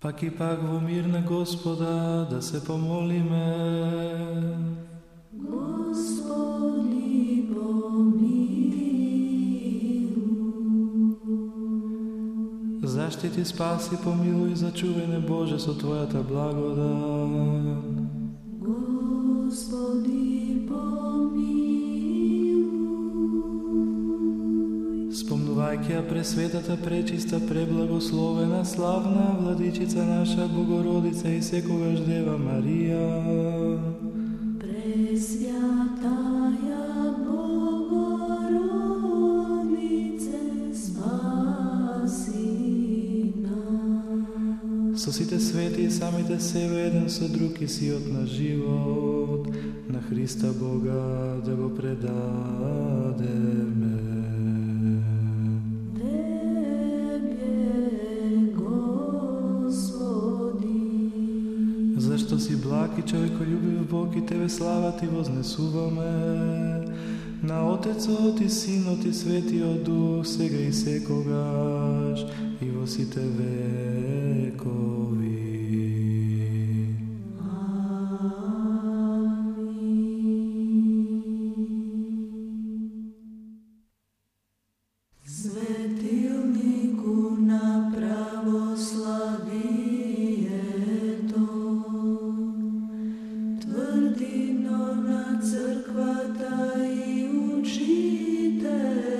Пак и пак во мир на Господа да се помолиме. Господи, помилуј. Заштити, спаси, помилуј, зачувај не Боже со Твојата благодат. Господи, помилуј. Спомнувајќи ја пресветата, пречиста, преблагословена, славна владичица наша Богородица и секогаш Дева Марија. Пресвятаја Богородице, спаси нас. Со сите свети и самите себе еден со друг и сиот на живот на Христа Бога да го предадеме. Што си благ и човеколюбив Бог и Тебе слава Ти вознесуваме. На Отецот и Синот и Светиот Дух, сега и секогаш, и во сите векови. Светилнику на jedino na crkva i učite.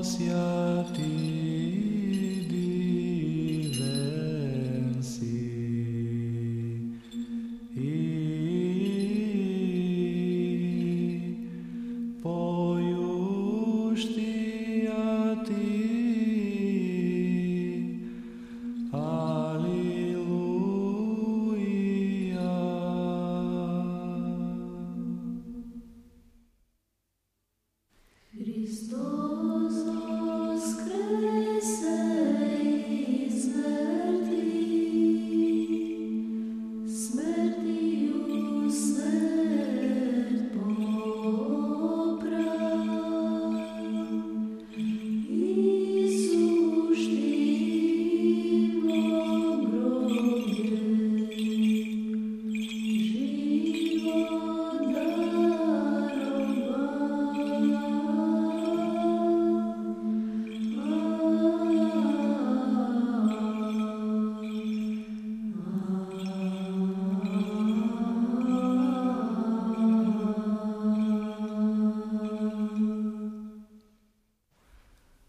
hacia ti.